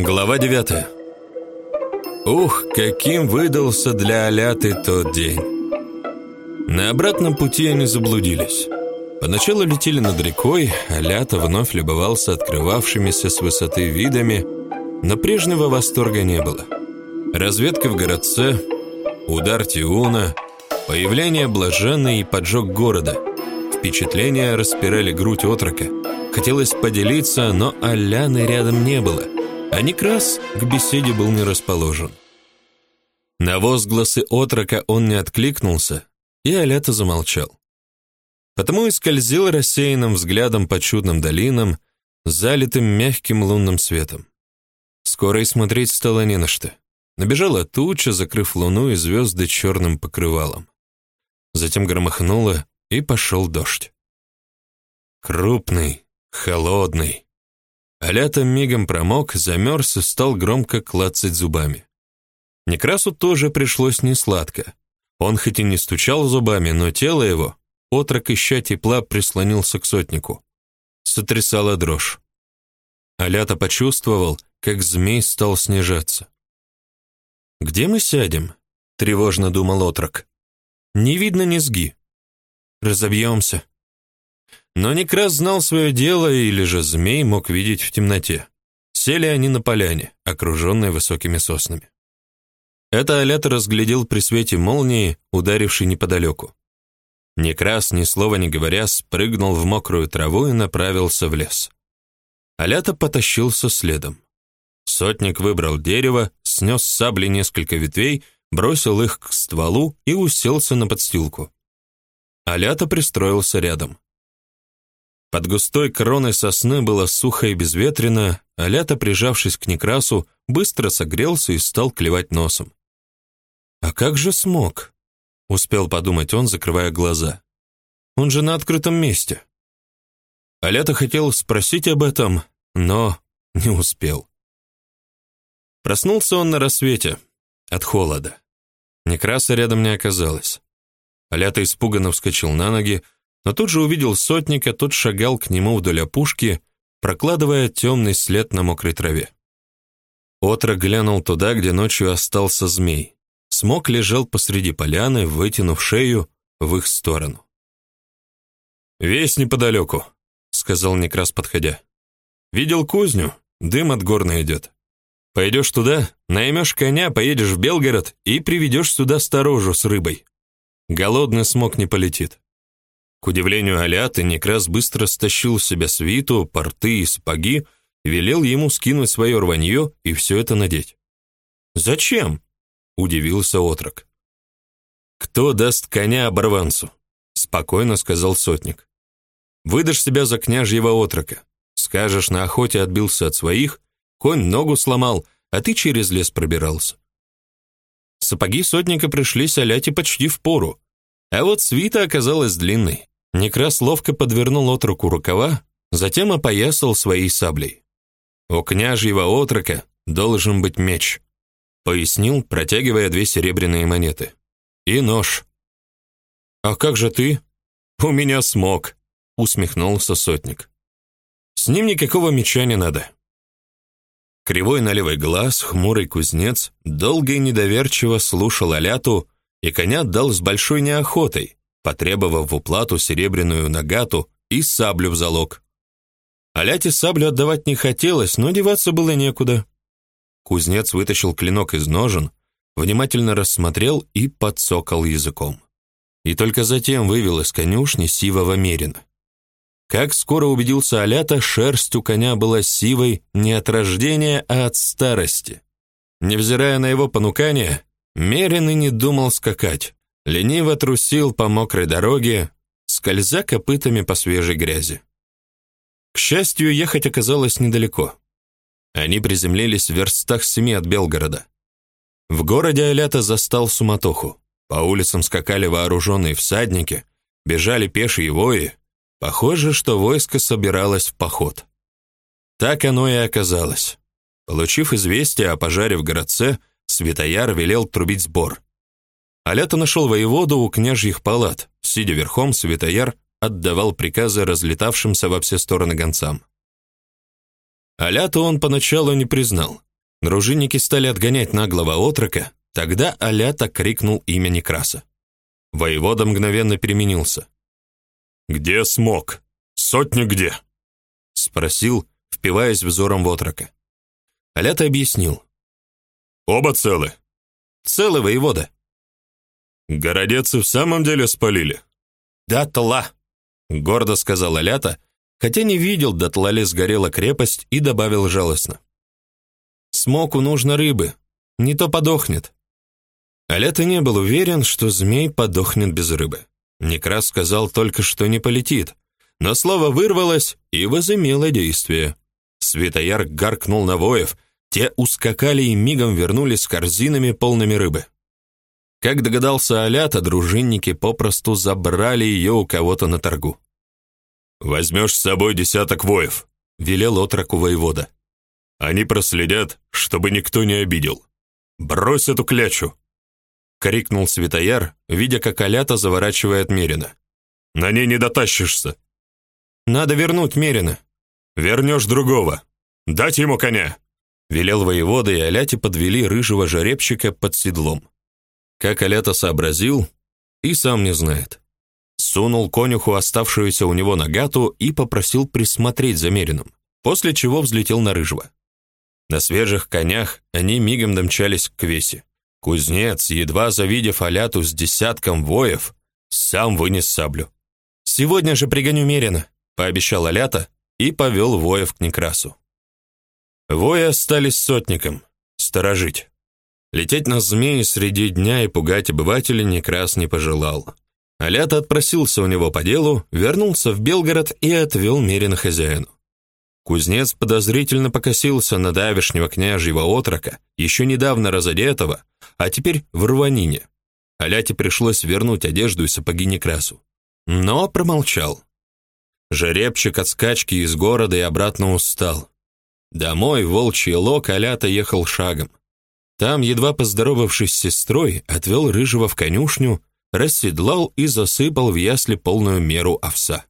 Глава 9. Ух, каким выдался для Аляты тот день. На обратном пути они заблудились. Поначалу летели над рекой, Алята вновь любовался открывавшимися с высоты видами, но прежнего восторга не было. Разведка в городце, удар Тиуна, появление блаженной и поджог города. Впечатления распирали грудь отрока. Хотелось поделиться, но Аляны рядом не было – а Некрас к беседе был не расположен. На возгласы отрока он не откликнулся, и Алята замолчал. Потому и скользил рассеянным взглядом по чудным долинам, залитым мягким лунным светом. Скоро и смотреть стало не на что. Набежала туча, закрыв луну и звезды черным покрывалом. Затем громыхнуло, и пошел дождь. Крупный, холодный, Алята мигом промок, замерз и стал громко клацать зубами. Некрасу тоже пришлось несладко. Он хоть и не стучал зубами, но тело его, отрок ища тепла, прислонился к сотнику. Сотрясала дрожь. Алята почувствовал, как змей стал снижаться. «Где мы сядем?» — тревожно думал отрок. «Не видно низги. Разобьемся». Но Некрас знал свое дело, или же змей мог видеть в темноте. Сели они на поляне, окруженной высокими соснами. Это Алята разглядел при свете молнии, ударившей неподалеку. Некрас, ни слова не говоря, спрыгнул в мокрую траву и направился в лес. Алята потащился следом. Сотник выбрал дерево, снес с сабли несколько ветвей, бросил их к стволу и уселся на подстилку. Алята пристроился рядом. Под густой кроной сосны было сухо и безветренно, а лято, прижавшись к Некрасу, быстро согрелся и стал клевать носом. «А как же смог?» — успел подумать он, закрывая глаза. «Он же на открытом месте». А лето хотел спросить об этом, но не успел. Проснулся он на рассвете, от холода. Некраса рядом не оказалось. Алята испуганно вскочил на ноги, но тут же увидел сотника, тот шагал к нему вдоль опушки, прокладывая темный след на мокрой траве. Отро глянул туда, где ночью остался змей. Смок лежал посреди поляны, вытянув шею в их сторону. «Весь неподалеку», — сказал Некрас, подходя. «Видел кузню? Дым от горна идет. Пойдешь туда, наймешь коня, поедешь в Белгород и приведешь сюда сторожу с рыбой. Голодный смог не полетит. К удивлению Аляты, Некрас быстро стащил с себя свиту, порты и сапоги, велел ему скинуть свое рванье и все это надеть. «Зачем?» — удивился отрок. «Кто даст коня оборванцу?» — спокойно сказал сотник. «Выдашь себя за княжьего отрока. Скажешь, на охоте отбился от своих, конь ногу сломал, а ты через лес пробирался». Сапоги сотника пришлись Аляте почти в пору, а вот свита оказалась длинной. Некрас ловко подвернул отроку рукава, затем опоясал своей саблей. «У княжьего отрока должен быть меч», — пояснил, протягивая две серебряные монеты. «И нож». «А как же ты?» «У меня смог», — усмехнулся сотник. «С ним никакого меча не надо». Кривой на левый глаз, хмурый кузнец долго и недоверчиво слушал Аляту, и коня отдал с большой неохотой, потребовав в уплату серебряную нагату и саблю в залог. Аляте саблю отдавать не хотелось, но деваться было некуда. Кузнец вытащил клинок из ножен, внимательно рассмотрел и подсокал языком. И только затем вывел из конюшни сивого мерина. Как скоро убедился Алята, шерсть у коня была сивой не от рождения, а от старости. Невзирая на его понукание, Мерин и не думал скакать. Лениво трусил по мокрой дороге, скользя копытами по свежей грязи. К счастью, ехать оказалось недалеко. Они приземлились в верстах семи от Белгорода. В городе Алята застал суматоху. По улицам скакали вооруженные всадники, бежали пешие вои. Похоже, что войско собиралось в поход. Так оно и оказалось. Получив известие о пожаре в городце, Святояр велел трубить сбор. Алята нашел воеводу у княжьих палат. Сидя верхом, Святояр отдавал приказы разлетавшимся во все стороны гонцам. Аляту он поначалу не признал, Дружинники стали отгонять наглого отрока, тогда Алята крикнул имя Некраса. Воевода мгновенно переменился. «Где смог? Сотня где?» Спросил, впиваясь взором в отрока. Алята объяснил. «Оба целы?» «Целы, воевода». «Городец в самом деле спалили?» «Дотла», — гордо сказал Алята, хотя не видел, дотла ли сгорела крепость, и добавил жалостно. «Смоку нужно рыбы, не то подохнет». Алята не был уверен, что змей подохнет без рыбы. Некрас сказал только, что не полетит, но слово вырвалось и возымело действие. Светояр гаркнул на воев, те ускакали и мигом вернулись с корзинами полными рыбы. Как догадался Алята, дружинники попросту забрали ее у кого-то на торгу. «Возьмешь с собой десяток воев», — велел отроку воевода. «Они проследят, чтобы никто не обидел. Брось эту клячу!» — крикнул Светояр, видя, как Алята заворачивает Мерина. «На ней не дотащишься!» «Надо вернуть Мерина!» «Вернешь другого! Дать ему коня!» Велел воевода, и Аляте подвели рыжего жеребчика под седлом. Как Алята сообразил, и сам не знает. Сунул конюху оставшуюся у него нагату и попросил присмотреть за Мерином, после чего взлетел на рыжего. На свежих конях они мигом домчались к Весе. Кузнец, едва завидев Аляту с десятком воев, сам вынес саблю. «Сегодня же пригоню Мерина», — пообещал Алята и повел воев к Некрасу. Вои остались сотником, сторожить. Лететь на змеи среди дня и пугать обывателей Некрас не пожелал. Алята отпросился у него по делу, вернулся в Белгород и отвел Мерина хозяину. Кузнец подозрительно покосился на давешнего княжьего отрока, еще недавно разодетого, а теперь в рванине. Аляте пришлось вернуть одежду и сапоги Некрасу. Но промолчал. Жеребчик от скачки из города и обратно устал. Домой волчий лог Алята ехал шагом. Там, едва поздоровавшись с сестрой, отвел рыжего в конюшню, расседлал и засыпал в ясли полную меру овса.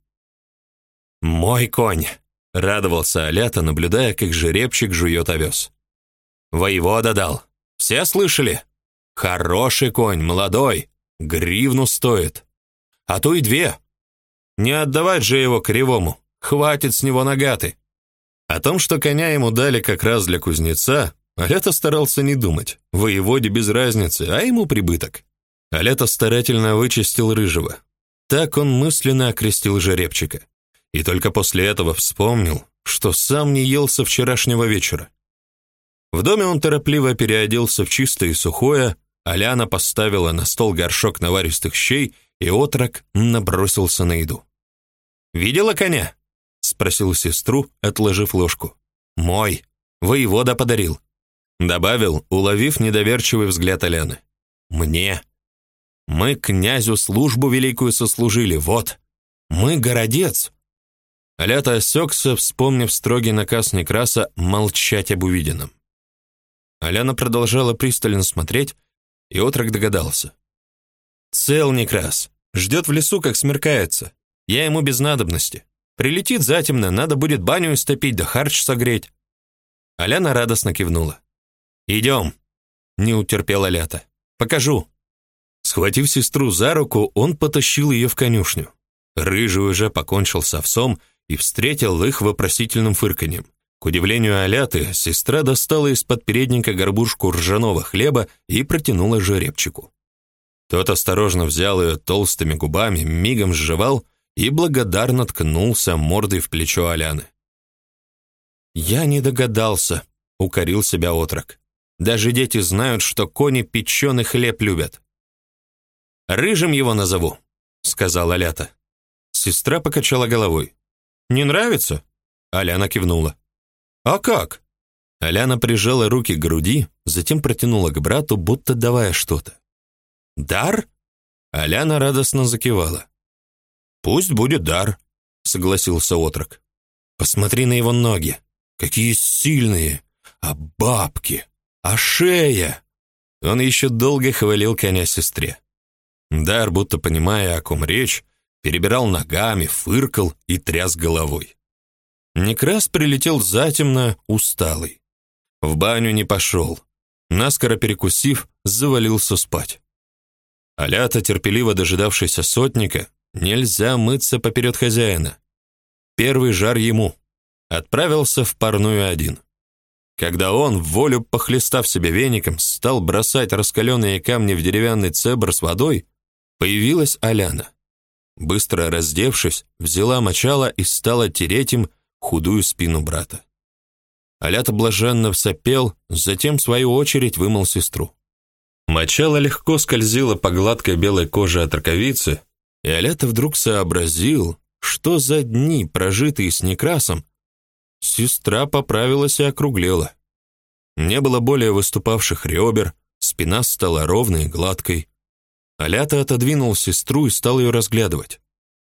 «Мой конь!» — радовался Алята, наблюдая, как жеребчик жует овес. «Воевода дал. Все слышали? Хороший конь, молодой, гривну стоит. А то и две. Не отдавать же его кривому, хватит с него нагаты». О том, что коня ему дали как раз для кузнеца, Алята старался не думать. Воеводе без разницы, а ему прибыток. Алята старательно вычистил рыжего. Так он мысленно окрестил жеребчика. И только после этого вспомнил, что сам не ел со вчерашнего вечера. В доме он торопливо переоделся в чистое и сухое, Аляна поставила на стол горшок наваристых щей, и отрок набросился на еду. «Видела коня?» — спросил сестру, отложив ложку. «Мой. Воевода подарил». Добавил, уловив недоверчивый взгляд Аляны. «Мне. Мы князю службу великую сослужили, вот. Мы городец. Алята осекся, вспомнив строгий наказ Некраса молчать об увиденном. Аляна продолжала пристально смотреть, и отрок догадался. «Цел Некрас. Ждет в лесу, как смеркается. Я ему без надобности. Прилетит затемно, надо будет баню истопить да харч согреть». Аляна радостно кивнула. «Идем», — не утерпела Лята. «Покажу». Схватив сестру за руку, он потащил ее в конюшню. Рыжий уже покончил с овсом и встретил их вопросительным фырканьем. К удивлению Аляты, сестра достала из-под передника горбушку ржаного хлеба и протянула жеребчику. Тот осторожно взял ее толстыми губами, мигом сживал и благодарно ткнулся мордой в плечо Аляны. «Я не догадался», — укорил себя отрок. «Даже дети знают, что кони печеный хлеб любят. Рыжим его назову, сказала Лята. Сестра покачала головой. Не нравится? Аляна кивнула. А как? Аляна прижала руки к груди, затем протянула к брату, будто давая что-то. Дар? Аляна радостно закивала. Пусть будет дар, согласился отрок. Посмотри на его ноги, какие сильные, а бабки, а шея. Он еще долго хвалил коня сестре. Дар, будто понимая, о ком речь, перебирал ногами, фыркал и тряс головой. Некрас прилетел затемно, усталый. В баню не пошел. Наскоро перекусив, завалился спать. Алята, терпеливо дожидавшийся сотника, нельзя мыться поперед хозяина. Первый жар ему. Отправился в парную один. Когда он, в волю похлестав себе веником, стал бросать раскаленные камни в деревянный цебр с водой, появилась Аляна. Быстро раздевшись, взяла мочало и стала тереть им худую спину брата. Алята блаженно всопел, затем в свою очередь вымыл сестру. Мочало легко скользило по гладкой белой коже от раковицы, и Алята вдруг сообразил, что за дни, прожитые с Некрасом, сестра поправилась и округлела. Не было более выступавших ребер, спина стала ровной и гладкой. Алята отодвинул сестру и стал ее разглядывать.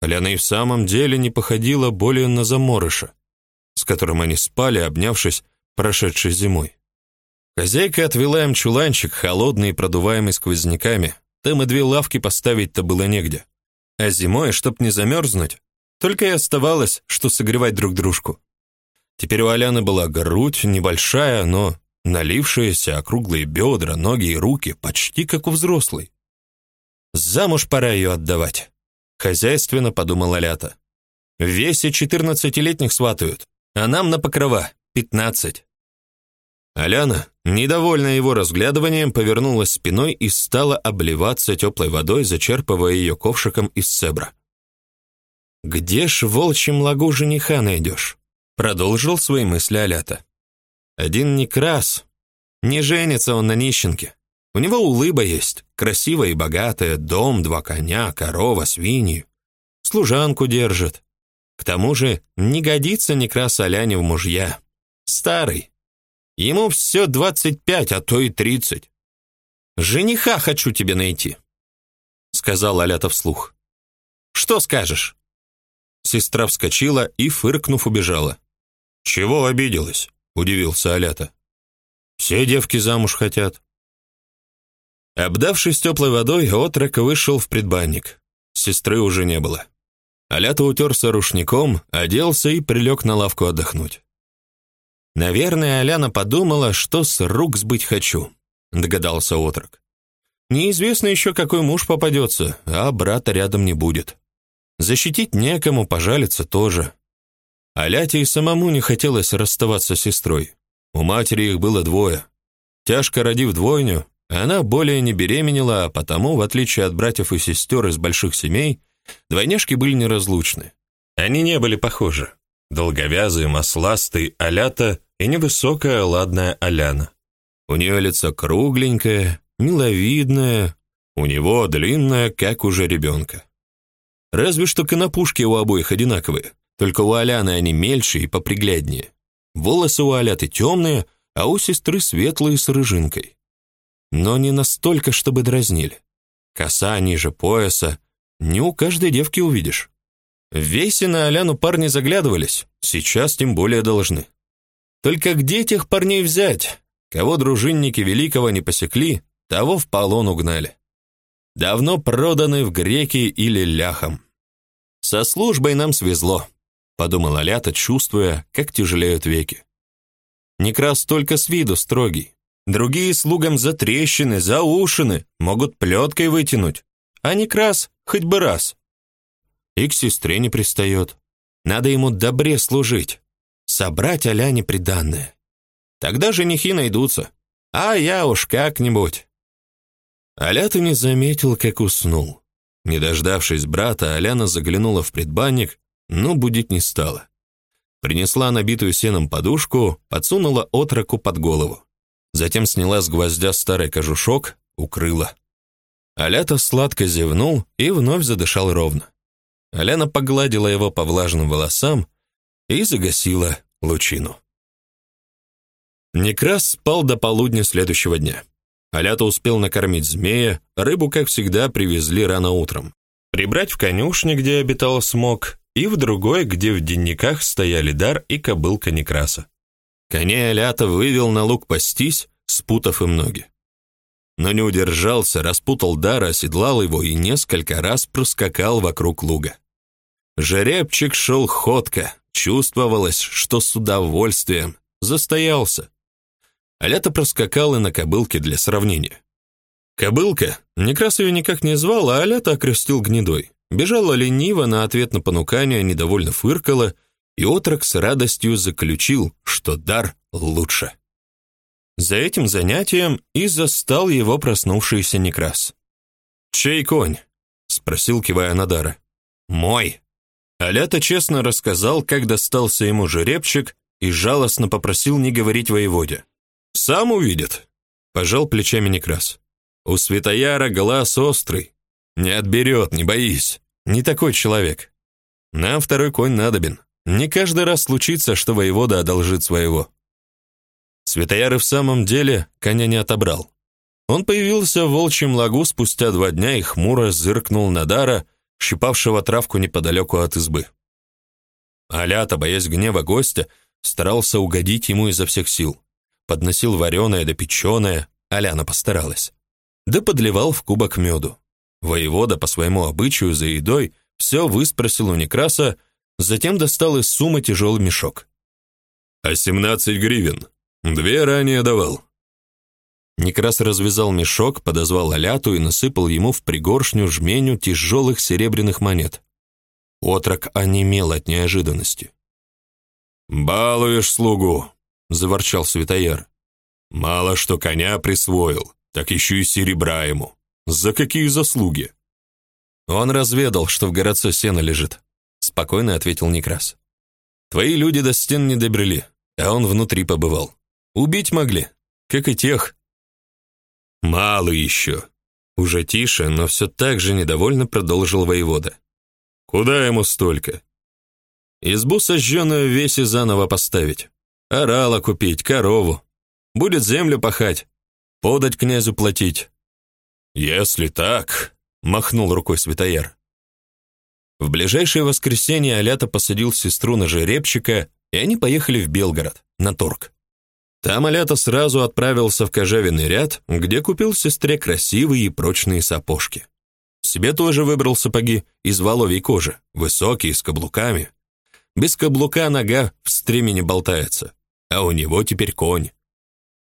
Аляна и в самом деле не походила более на заморыша с которым они спали, обнявшись прошедшей зимой. Хозяйка отвела им чуланчик, холодный и продуваемый сквозняками. Там и две лавки поставить-то было негде. А зимой, чтоб не замерзнуть, только и оставалось, что согревать друг дружку. Теперь у Аляны была грудь небольшая, но налившаяся, округлые бедра, ноги и руки, почти как у взрослой. Замуж пора ее отдавать, хозяйственно подумала Лята. В весе четырнадцатилетних сватают, а нам на покрова пятнадцать. Аляна, недовольная его разглядыванием, повернулась спиной и стала обливаться теплой водой, зачерпывая ее ковшиком из цебра. «Где ж волчьим лагу жениха найдешь?» Продолжил свои мысли Алята. «Один Некрас. Не женится он на нищенке. У него улыба есть, красивая и богатая, дом, два коня, корова, свиньи. Служанку держит. К тому же не годится Некрас Аляне в мужья. Старый. Ему все двадцать пять, а то и тридцать. «Жениха хочу тебе найти», — сказал Алята вслух. «Что скажешь?» Сестра вскочила и, фыркнув, убежала. «Чего обиделась?» — удивился Алята. «Все девки замуж хотят». Обдавшись теплой водой, отрок вышел в предбанник. Сестры уже не было. Алята утерся рушником, оделся и прилег на лавку отдохнуть. Наверное, Аляна подумала, что с рук сбыть хочу, догадался отрок. Неизвестно еще, какой муж попадется, а брата рядом не будет. Защитить некому, пожалиться тоже. Аляте и самому не хотелось расставаться с сестрой. У матери их было двое. Тяжко родив двойню, она более не беременела, а потому, в отличие от братьев и сестер из больших семей, Двойняшки были неразлучны. Они не были похожи. Долговязый, масластый Алята и невысокая ладная Аляна. У нее лицо кругленькое, миловидное, у него длинное, как у жеребенка. Разве что конопушки у обоих одинаковые, только у Аляны они мельче и попригляднее. Волосы у Аляты темные, а у сестры светлые с рыжинкой. Но не настолько, чтобы дразнили. Коса ниже пояса, не у каждой девки увидишь. В Вейсе на Аляну парни заглядывались, сейчас тем более должны. Только где этих парней взять? Кого дружинники Великого не посекли, того в полон угнали. Давно проданы в греки или ляхам. Со службой нам свезло, подумал Алята, чувствуя, как тяжелеют веки. Некрас только с виду строгий. Другие слугам за трещины, за ушины могут плеткой вытянуть, а Некрас хоть бы раз. И к сестре не пристает. Надо ему добре служить, собрать Аляне приданное. Тогда женихи найдутся, а я уж как-нибудь. Алята не заметил, как уснул. Не дождавшись брата, Аляна заглянула в предбанник, но будить не стала. Принесла набитую сеном подушку, подсунула отроку под голову. Затем сняла с гвоздя старый кожушок, укрыла. Алята сладко зевнул и вновь задышал ровно. Аляна погладила его по влажным волосам и загасила лучину. Некрас спал до полудня следующего дня. Алята успел накормить змея, рыбу, как всегда, привезли рано утром. Прибрать в конюшне, где обитал смог, и в другой, где в денниках стояли дар и кобылка Некраса. Коней Алята вывел на луг пастись, спутав им ноги но не удержался, распутал дар, оседлал его и несколько раз проскакал вокруг луга. Жеребчик шел ходко, чувствовалось, что с удовольствием, застоялся. Алята проскакала на кобылке для сравнения. Кобылка, Некрас ее никак не звал, а Алята окрестил гнедой. Бежала лениво на ответ на понукание, недовольно фыркала, и отрок с радостью заключил, что дар лучше. За этим занятием и застал его проснувшийся Некрас. «Чей конь?» — спросил, кивая на Дара. «Мой». Алята честно рассказал, как достался ему жеребчик, и жалостно попросил не говорить воеводе. «Сам увидит», — пожал плечами Некрас. «У Светояра глаз острый. Не отберет, не боись. Не такой человек. Нам второй конь надобен. Не каждый раз случится, что воевода одолжит своего». Светояр и в самом деле коня не отобрал. Он появился в волчьем лагу спустя два дня и хмуро зыркнул на Дара, щипавшего травку неподалеку от избы. Алята, боясь гнева гостя, старался угодить ему изо всех сил. Подносил вареное да печеное, Аляна постаралась. Да подливал в кубок меду. Воевода по своему обычаю за едой все выспросил у Некраса, затем достал из суммы тяжелый мешок. «А семнадцать гривен? Две ранее давал». Некрас развязал мешок, подозвал Аляту и насыпал ему в пригоршню жменю тяжелых серебряных монет. Отрок онемел от неожиданности. «Балуешь слугу», — заворчал Светояр. «Мало что коня присвоил, так еще и серебра ему. За какие заслуги?» «Он разведал, что в городце сено лежит», — спокойно ответил Некрас. «Твои люди до стен не добрели, а он внутри побывал. Убить могли, как и тех». «Мало еще», — уже тише, но все так же недовольно продолжил воевода. «Куда ему столько? Избу сожженную весь и заново поставить. Орала купить, корову. Будет землю пахать. Подать князю платить. Если так, махнул рукой Святояр. В ближайшее воскресенье Алята посадил сестру на жеребчика, и они поехали в Белгород, на торг. Там Алята сразу отправился в кожевенный ряд, где купил сестре красивые и прочные сапожки. Себе тоже выбрал сапоги из воловьей кожи, высокие, с каблуками. Без каблука нога в стремени болтается, а у него теперь конь.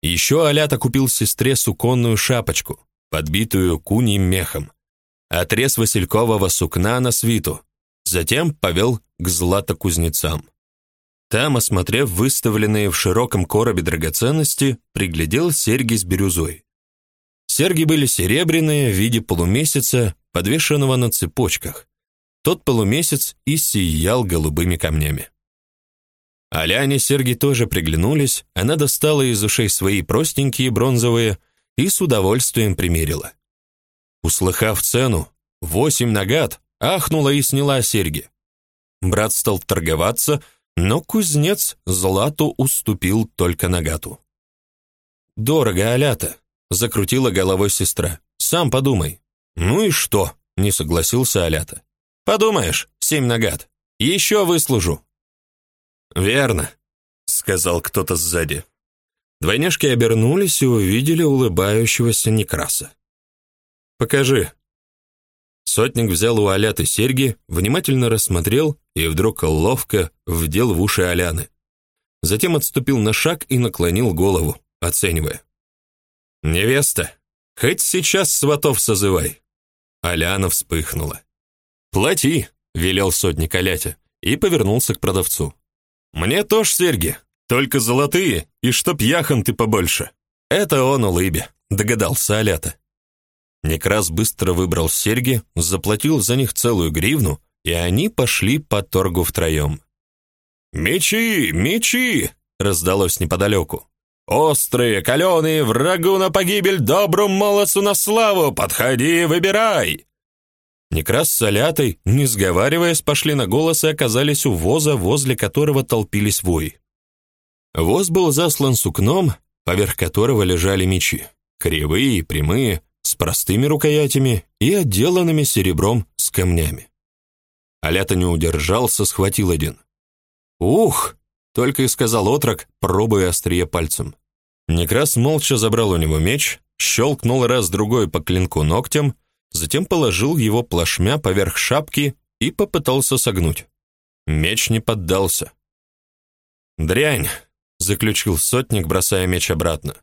Еще Алята купил сестре суконную шапочку, подбитую куньим мехом, отрез василькового сукна на свиту, затем повел к златокузнецам. Там, осмотрев выставленные в широком коробе драгоценности, приглядел серьги с бирюзой. Серьги были серебряные в виде полумесяца, подвешенного на цепочках. Тот полумесяц и сиял голубыми камнями. Аляне серьги тоже приглянулись, она достала из ушей свои простенькие бронзовые и с удовольствием примерила. Услыхав цену, восемь нагат, ахнула и сняла серьги. Брат стал торговаться, но кузнец злату уступил только нагату. «Дорого, Алята», — закрутила головой сестра. «Сам подумай». «Ну и что?» — не согласился Алята. Подумаешь, семь нагад. Еще выслужу. Верно, сказал кто-то сзади. Двойняшки обернулись и увидели улыбающегося Некраса. Покажи. Сотник взял у Аляты серьги, внимательно рассмотрел и вдруг ловко вдел в уши Аляны. Затем отступил на шаг и наклонил голову, оценивая. «Невеста, хоть сейчас сватов созывай!» Аляна вспыхнула. «Плати», — велел сотник Алятя и повернулся к продавцу. «Мне тоже серьги, только золотые, и чтоб яхан ты побольше». «Это он улыбе», — догадался Алята. Некрас быстро выбрал серьги, заплатил за них целую гривну, и они пошли по торгу втроем. «Мечи! Мечи!» — раздалось неподалеку. «Острые, каленые, врагу на погибель, доброму молодцу на славу! Подходи, выбирай!» Некрас с Алятой, не сговариваясь, пошли на голос и оказались у воза, возле которого толпились вои. Воз был заслан сукном, поверх которого лежали мечи, кривые и прямые, с простыми рукоятями и отделанными серебром с камнями. Алята не удержался, схватил один. «Ух!» — только и сказал отрок, пробуя острие пальцем. Некрас молча забрал у него меч, щелкнул раз-другой по клинку ногтем — затем положил его плашмя поверх шапки и попытался согнуть. Меч не поддался. «Дрянь!» — заключил сотник, бросая меч обратно.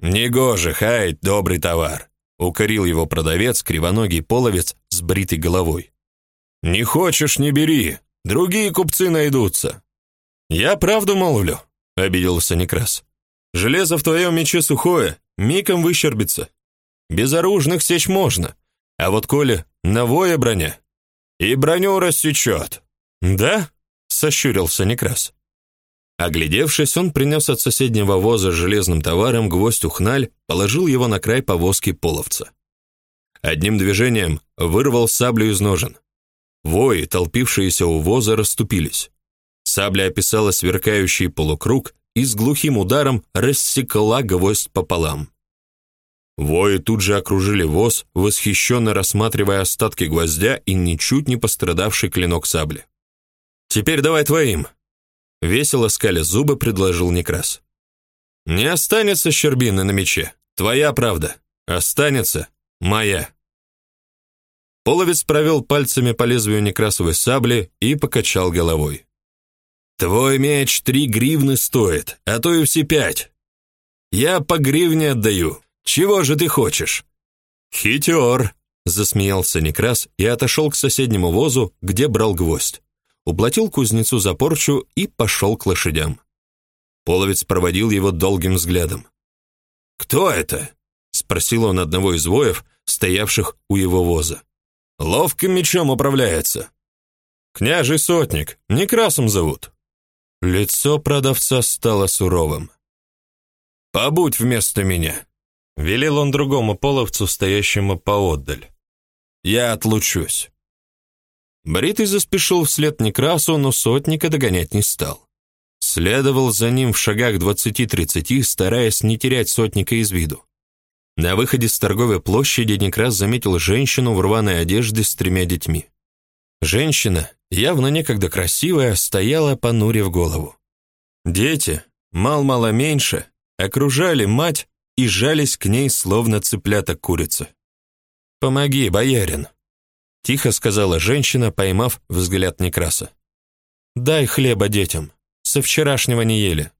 Негоже хаять добрый товар, укорил его продавец, кривоногий половец с бритой головой. Не хочешь не бери, другие купцы найдутся. Я правду молвлю, обиделся Некрас. Железо в твоем мече сухое, миком выщербится. Безоружных сечь можно, а вот коли новая броня, и броню рассечет. Да? сощурился Некрас. Оглядевшись, он принес от соседнего воза железным товаром гвоздь ухналь, положил его на край повозки половца. Одним движением вырвал саблю из ножен. Вои, толпившиеся у воза, расступились. Сабля описала сверкающий полукруг и с глухим ударом рассекла гвоздь пополам. Вои тут же окружили воз, восхищенно рассматривая остатки гвоздя и ничуть не пострадавший клинок сабли. «Теперь давай твоим», — весело скаля зубы предложил Некрас. «Не останется щербины на мече, твоя правда, останется моя». Половец провел пальцами по лезвию некрасовой сабли и покачал головой. «Твой меч три гривны стоит, а то и все пять. Я по гривне отдаю. Чего же ты хочешь?» «Хитер!» — засмеялся Некрас и отошел к соседнему возу, где брал гвоздь. Уплатил кузнецу за порчу и пошел к лошадям. Половец проводил его долгим взглядом. «Кто это?» — спросил он одного из воев, стоявших у его воза. «Ловким мечом управляется». «Княжий сотник, Некрасом зовут». Лицо продавца стало суровым. «Побудь вместо меня», — велел он другому половцу, стоящему поотдаль. «Я отлучусь». Бритый заспешил вслед Некрасу, но сотника догонять не стал. Следовал за ним в шагах двадцати-тридцати, стараясь не терять сотника из виду. На выходе с торговой площади Некрас заметил женщину в рваной одежде с тремя детьми. Женщина, явно некогда красивая, стояла, понурив голову. Дети, мал-мало меньше, окружали мать и жались к ней, словно цыплята курицы. «Помоги, боярин», — тихо сказала женщина, поймав взгляд Некраса. «Дай хлеба детям, со вчерашнего не ели».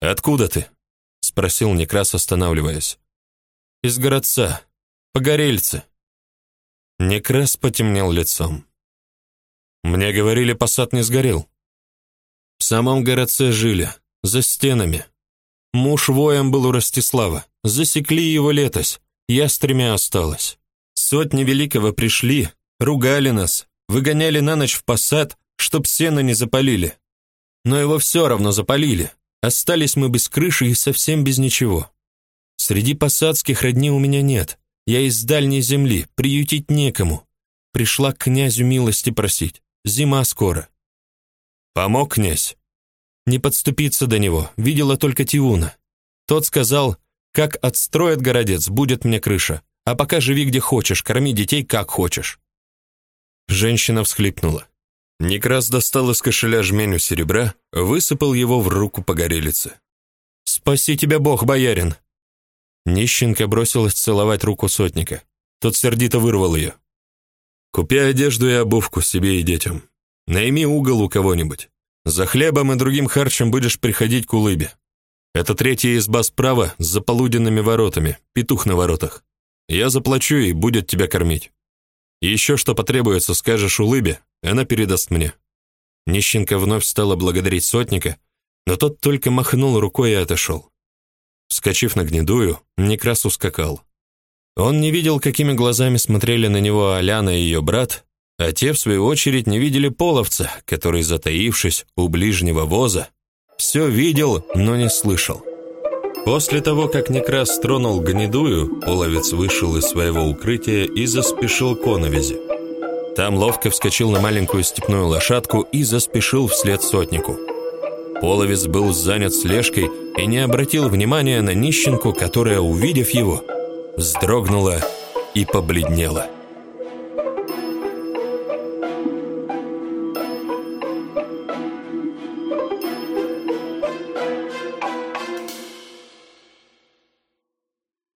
«Откуда ты?» — спросил Некрас, останавливаясь. «Из городца, погорельцы». Некрас потемнел лицом. Мне говорили, посад не сгорел. В самом городце жили, за стенами. Муж воем был у Ростислава. Засекли его летось. Я с тремя осталась. Сотни великого пришли, ругали нас, выгоняли на ночь в посад, чтоб сено не запалили. Но его все равно запалили. Остались мы без крыши и совсем без ничего. Среди посадских родни у меня нет. Я из дальней земли, приютить некому. Пришла к князю милости просить. Зима скоро. Помог князь. Не подступиться до него, видела только Тиуна. Тот сказал, как отстроят городец, будет мне крыша, а пока живи где хочешь, корми детей как хочешь. Женщина всхлипнула. Некрас достал из кошеля жменю серебра, высыпал его в руку погорелице. «Спаси тебя Бог, боярин!» Нищенка бросилась целовать руку сотника. Тот сердито вырвал ее. Купи одежду и обувку себе и детям. Найми угол у кого-нибудь. За хлебом и другим харчем будешь приходить к улыбе. Это третья изба справа с заполуденными воротами, петух на воротах. Я заплачу и будет тебя кормить. Еще что потребуется, скажешь улыбе, она передаст мне». Нищенка вновь стала благодарить сотника, но тот только махнул рукой и отошел. Вскочив на гнедую, Некрас ускакал. Он не видел, какими глазами смотрели на него Аляна и ее брат, а те, в свою очередь, не видели половца, который, затаившись у ближнего воза, все видел, но не слышал. После того, как Некрас тронул гнедую, половец вышел из своего укрытия и заспешил к оновизе. Там ловко вскочил на маленькую степную лошадку и заспешил вслед сотнику. Половец был занят слежкой и не обратил внимания на нищенку, которая, увидев его, вздрогнула и побледнела.